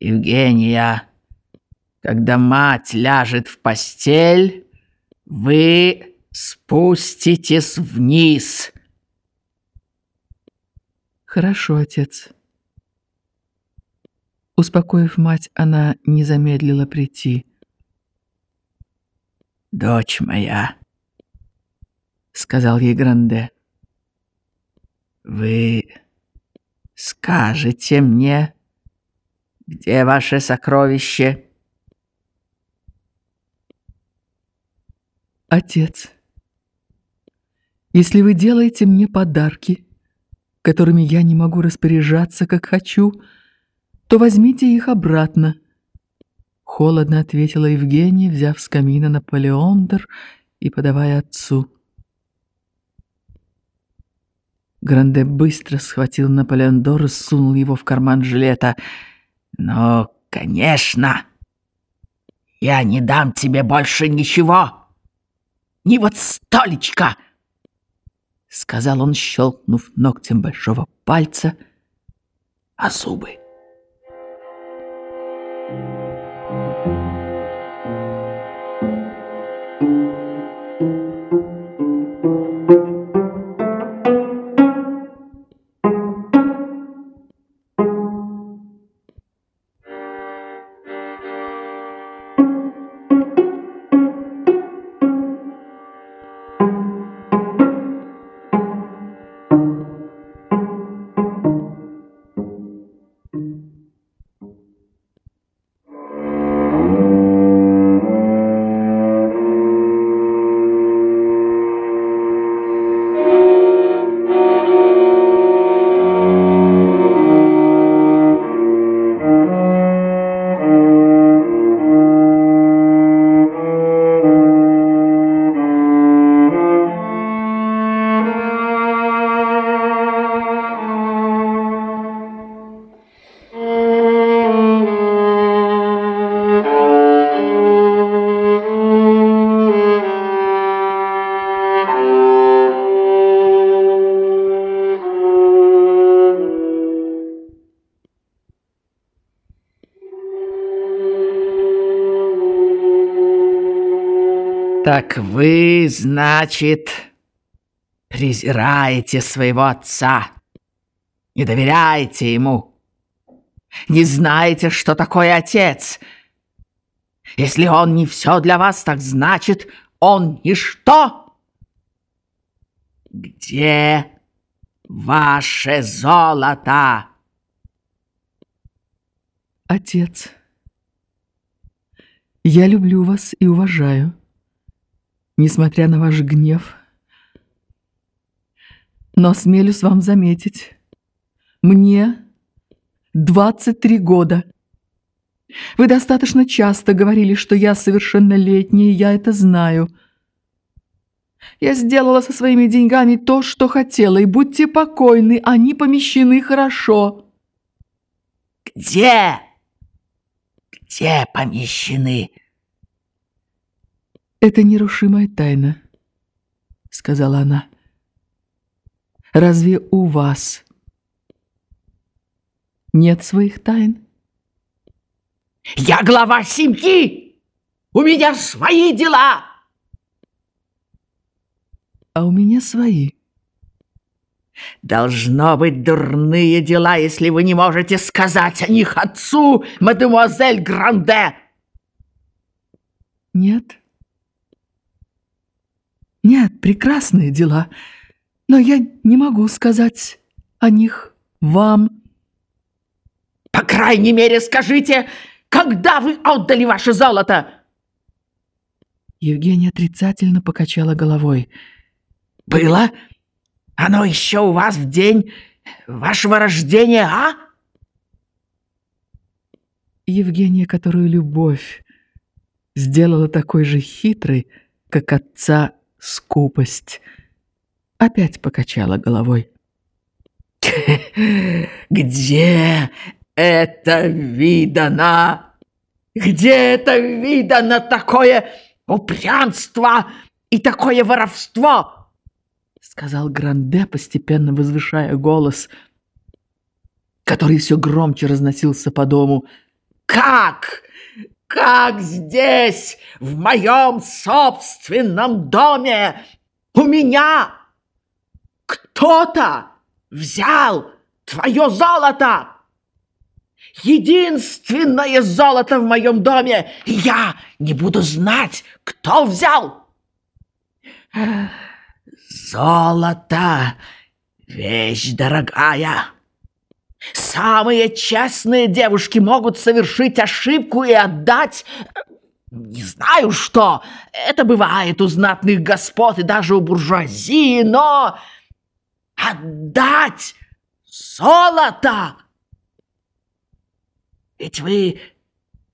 Евгения, когда мать ляжет в постель, вы спуститесь вниз. Хорошо, отец. Успокоив мать, она не замедлила прийти. «Дочь моя», — сказал ей Гранде, — «вы скажете мне, где ваше сокровище?» Отец, если вы делаете мне подарки, которыми я не могу распоряжаться, как хочу, то возьмите их обратно. Холодно ответила Евгения, взяв с камина Наполеондер и подавая отцу. Гранде быстро схватил Наполеондор и сунул его в карман жилета. «Но, конечно, я не дам тебе больше ничего!» ни вот столечка!» Сказал он, щелкнув ногтем большого пальца о зубы. «Так вы, значит, презираете своего отца, не доверяете ему, не знаете, что такое отец. Если он не все для вас, так значит, он ничто. Где ваше золото?» Отец, я люблю вас и уважаю несмотря на ваш гнев. Но смелюсь вам заметить, мне 23 года. Вы достаточно часто говорили, что я совершеннолетняя, я это знаю. Я сделала со своими деньгами то, что хотела, и будьте покойны, они помещены хорошо. Где? Где помещены? «Это нерушимая тайна», — сказала она. «Разве у вас нет своих тайн?» «Я глава семьи! У меня свои дела!» «А у меня свои». «Должно быть дурные дела, если вы не можете сказать о них отцу, мадемуазель Гранде!» «Нет», нет, прекрасные дела, но я не могу сказать о них вам. По крайней мере, скажите, когда вы отдали ваше золото? Евгения отрицательно покачала головой. Было? Оно еще у вас в день вашего рождения, а? Евгения, которую любовь сделала такой же хитрой, как отца скупость. Опять покачала головой. «Где это видано? Где это видано такое упрямство и такое воровство?» Сказал Гранде, постепенно возвышая голос, который все громче разносился по дому. Как? Как здесь, в моем собственном доме, у меня кто-то взял твое золото? Единственное золото в моем доме, и я не буду знать, кто взял. Золото — вещь дорогая. Самые честные девушки могут совершить ошибку и отдать... Не знаю что. Это бывает у знатных господ и даже у буржуазии, но... Отдать золото! Ведь вы...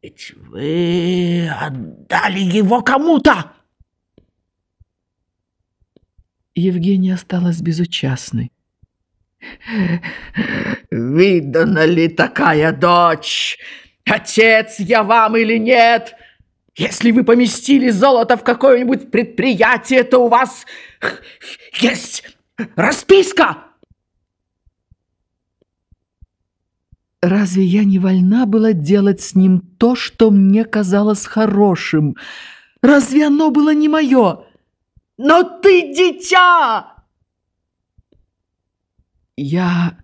Ведь вы отдали его кому-то. Евгения осталась безучастной. Видана ли такая дочь? Отец я вам или нет? Если вы поместили золото в какое-нибудь предприятие, то у вас есть расписка. Разве я не вольна была делать с ним то, что мне казалось хорошим? Разве оно было не мое? Но ты дитя! Я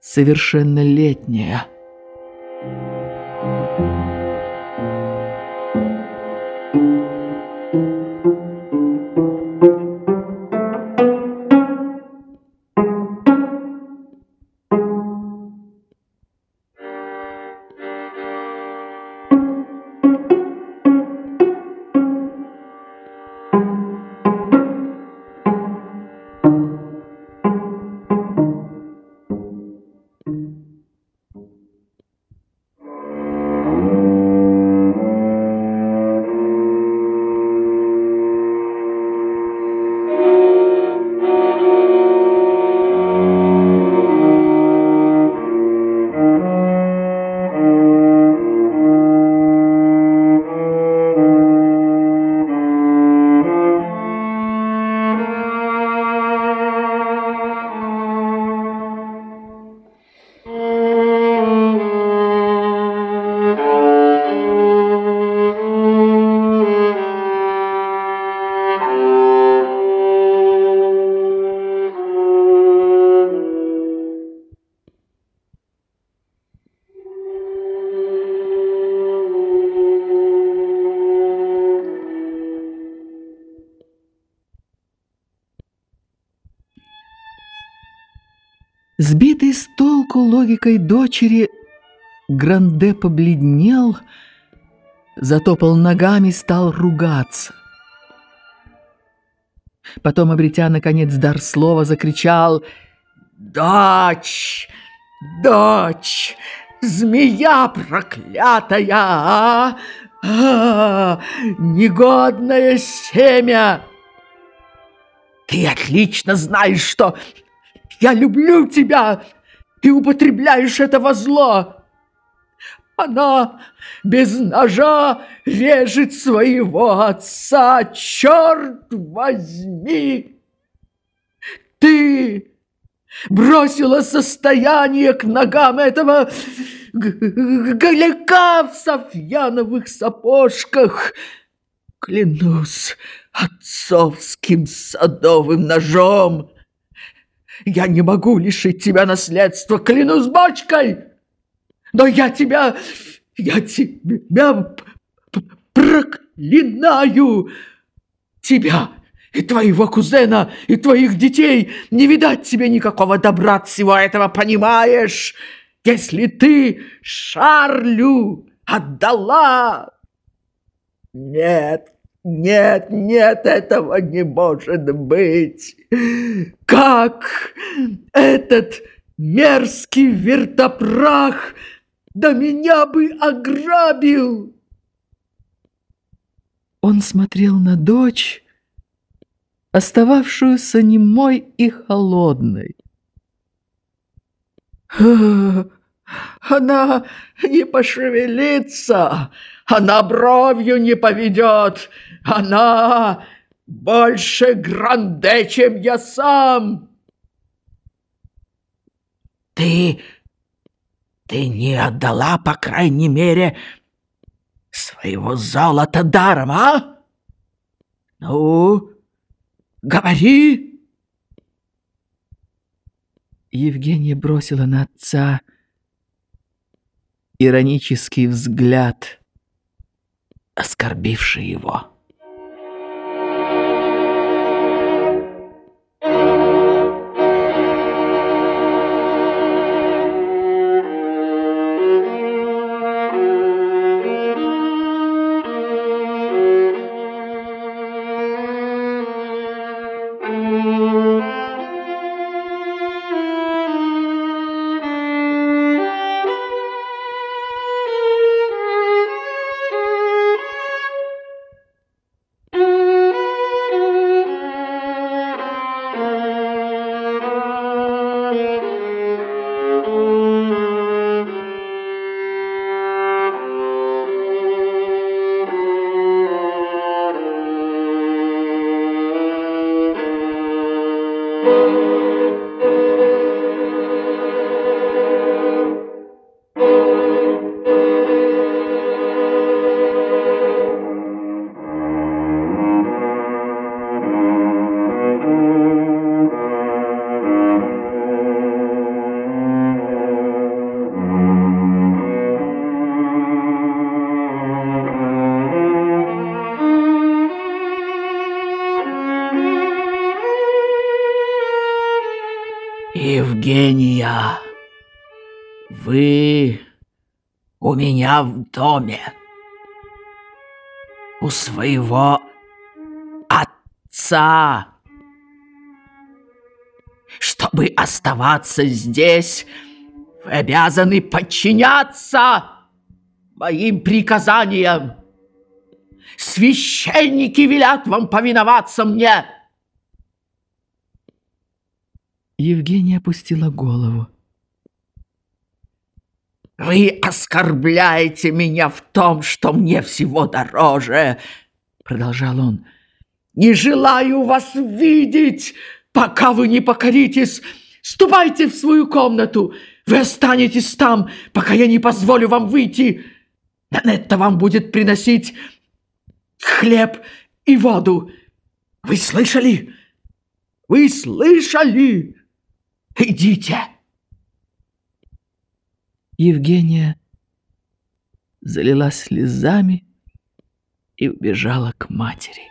совершеннолетняя. Сбитый с толку логикой дочери, Гранде побледнел, затопал ногами, стал ругаться. Потом, обретя, наконец, дар слова, закричал «Дочь! Дочь! Змея проклятая! А? А, негодное семя! Ты отлично знаешь, что я люблю тебя и употребляешь это во зло. Она без ножа режет своего отца, черт возьми! Ты бросила состояние к ногам этого голяка в софьяновых сапожках. Клянусь отцовским садовым ножом, я не могу лишить тебя наследства, клянусь бочкой! Но я тебя... я тебя проклинаю! Тебя и твоего кузена, и твоих детей! Не видать тебе никакого добра от всего этого, понимаешь? Если ты Шарлю отдала... Нет, нет, нет, этого не может быть. Как этот мерзкий вертопрах да меня бы ограбил? Он смотрел на дочь, остававшуюся немой и холодной. Она не пошевелится, она бровью не поведет, она больше гранде, чем я сам. Ты ты не отдала, по крайней мере, своего золота даром, а? Ну, говори!» Евгения бросила на отца иронический взгляд, оскорбивший его. Евгения, вы у меня в доме, у своего отца. Чтобы оставаться здесь, вы обязаны подчиняться моим приказаниям. Священники велят вам повиноваться мне. Евгения опустила голову. «Вы оскорбляете меня в том, что мне всего дороже!» Продолжал он. «Не желаю вас видеть, пока вы не покоритесь. Ступайте в свою комнату. Вы останетесь там, пока я не позволю вам выйти. Нанетта вам будет приносить хлеб и воду. Вы слышали? Вы слышали?» Идите!» Евгения залилась слезами и убежала к матери.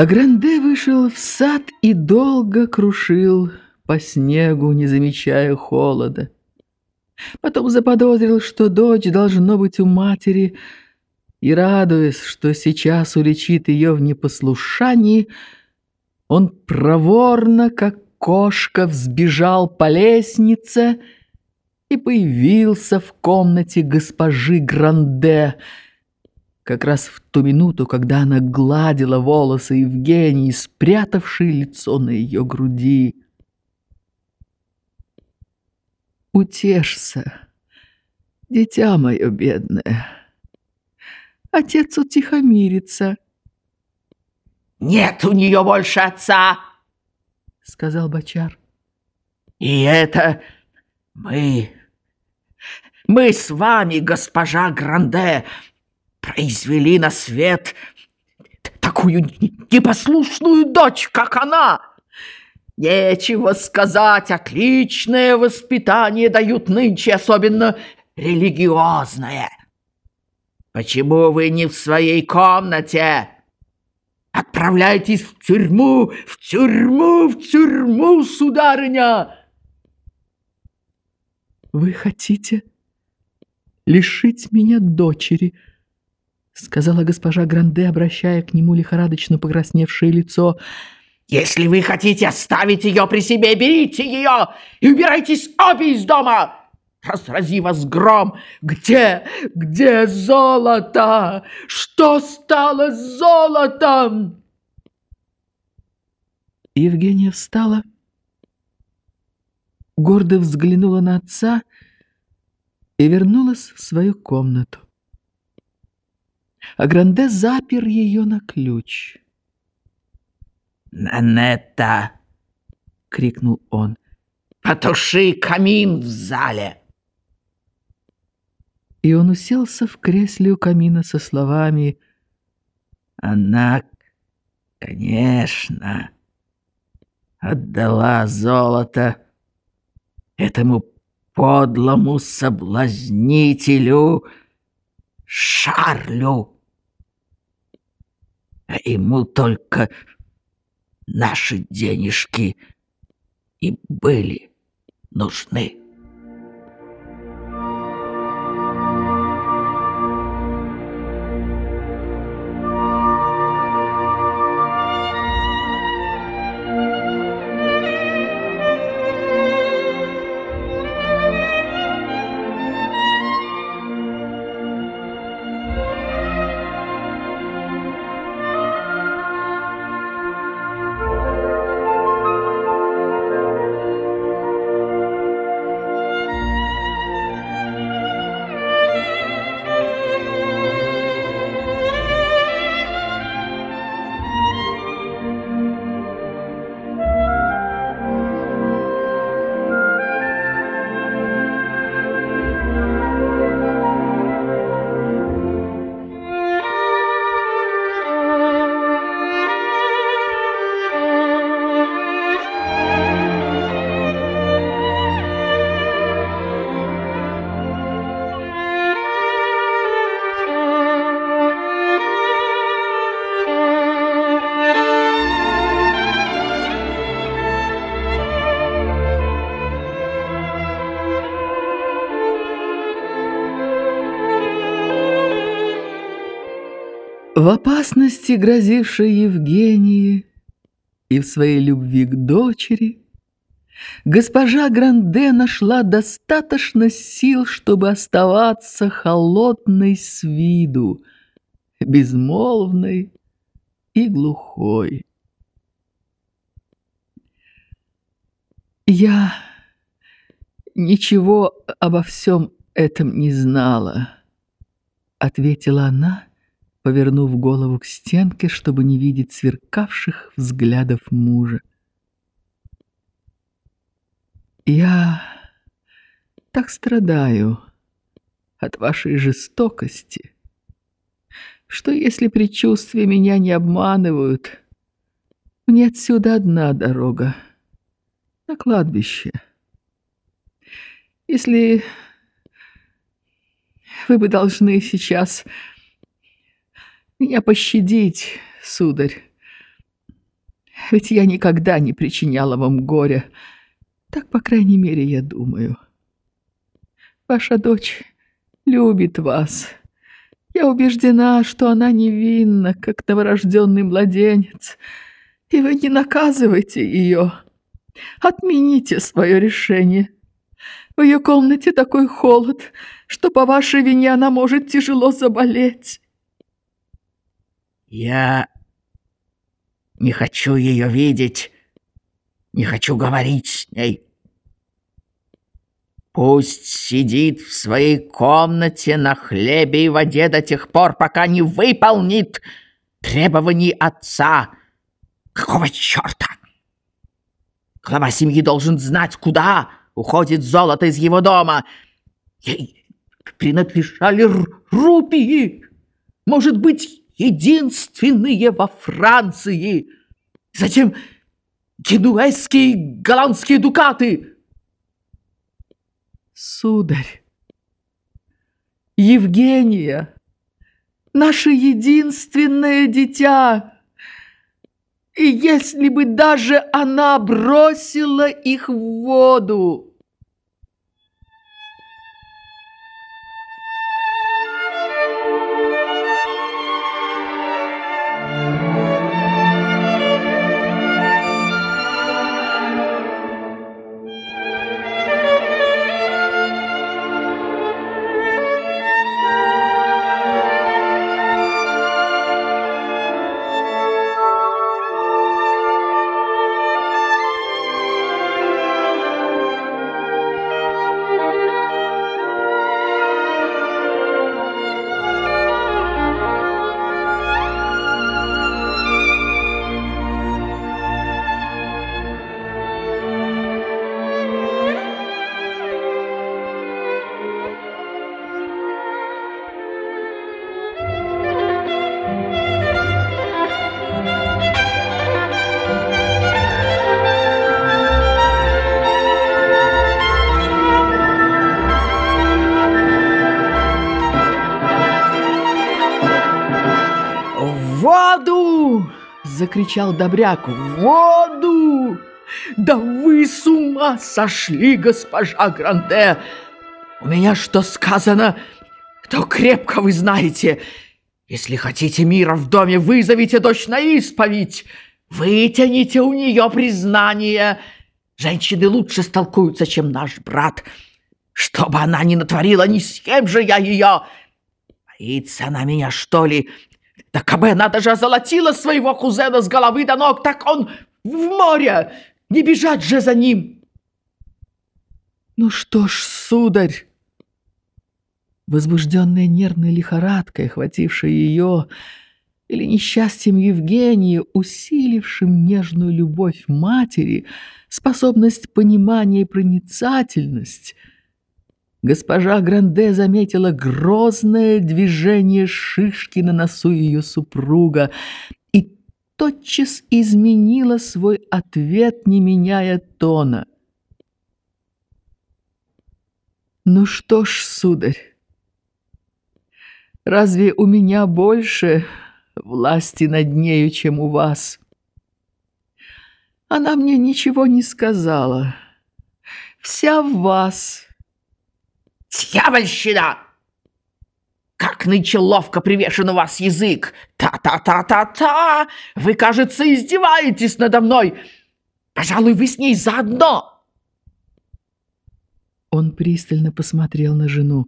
А Гранде вышел в сад и долго крушил по снегу, не замечая холода. Потом заподозрил, что дочь должно быть у матери, и, радуясь, что сейчас уличит ее в непослушании, он проворно, как кошка, взбежал по лестнице и появился в комнате госпожи Гранде — как раз в ту минуту, когда она гладила волосы Евгении, спрятавшей лицо на ее груди. «Утешься, дитя мое бедное. Отец утихомирится». «Нет у нее больше отца!» — сказал Бочар. «И это мы, мы с вами, госпожа Гранде, произвели на свет такую непослушную дочь, как она. Нечего сказать, отличное воспитание дают нынче, особенно религиозное. Почему вы не в своей комнате? Отправляйтесь в тюрьму, в тюрьму, в тюрьму, сударыня!» «Вы хотите лишить меня дочери?» Сказала госпожа Гранде, обращая к нему лихорадочно покрасневшее лицо. «Если вы хотите оставить ее при себе, берите ее и убирайтесь обе из дома!» Разрази вас гром! Где, где золото? Что стало с золотом? Евгения встала, гордо взглянула на отца и вернулась в свою комнату. А Гранде запер ее на ключ. «Нанетта!» — крикнул он. «Потуши камин в зале!» и он уселся в кресле у камина со словами «Она, конечно, отдала золото этому подлому соблазнителю Шарлю, ему только наши денежки и были нужны». В опасности, грозившей Евгении и в своей любви к дочери, госпожа Гранде нашла достаточно сил, чтобы оставаться холодной с виду, безмолвной и глухой. Я ничего обо всем этом не знала, ответила она, повернув голову к стенке, чтобы не видеть сверкавших взглядов мужа. «Я так страдаю от вашей жестокости, что если предчувствия меня не обманывают, мне отсюда одна дорога — на кладбище. Если вы бы должны сейчас меня пощадить, сударь. Ведь я никогда не причиняла вам горя. Так, по крайней мере, я думаю. Ваша дочь любит вас. Я убеждена, что она невинна, как новорожденный младенец. И вы не наказывайте ее. Отмените свое решение. В ее комнате такой холод, что по вашей вине она может тяжело заболеть. Я не хочу ее видеть, не хочу говорить с ней. Пусть сидит в своей комнате на хлебе и воде до тех пор, пока не выполнит требований отца. Какого черта? Глава семьи должен знать, куда уходит золото из его дома. Ей принадлежали рупии. Может быть, единственные во Франции. Затем генуэзские голландские дукаты. Сударь, Евгения, наше единственное дитя, и если бы даже она бросила их в воду, воду!» — закричал Добряк. «В воду! Да вы с ума сошли, госпожа Гранде! У меня что сказано, то крепко вы знаете. Если хотите мира в доме, вызовите дочь на исповедь, вытяните у нее признание. Женщины лучше столкуются, чем наш брат. Чтобы она не натворила, не съем же я ее. Боится она меня, что ли?» Да кабы она даже озолотила своего кузена с головы до ног, так он в море, не бежать же за ним. Ну что ж, сударь, возбужденная нервной лихорадкой, охватившая ее, или несчастьем Евгении, усилившим нежную любовь матери, способность понимания и проницательность — Госпожа Гранде заметила грозное движение шишки на носу ее супруга и тотчас изменила свой ответ, не меняя тона. «Ну что ж, сударь, разве у меня больше власти над нею, чем у вас? Она мне ничего не сказала. Вся в вас». Дьявольщина! Как нынче ловко привешен у вас язык! Та-та-та-та-та! Вы, кажется, издеваетесь надо мной! Пожалуй, вы с ней заодно!» Он пристально посмотрел на жену.